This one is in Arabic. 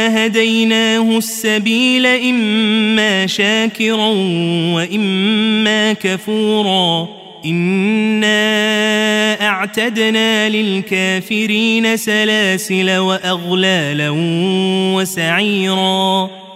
إنا هديناه السبيل إما شاكرا وإما كفورا. إنا أعتدنا للكافرين سلاسل وأغلالا وسعيرا.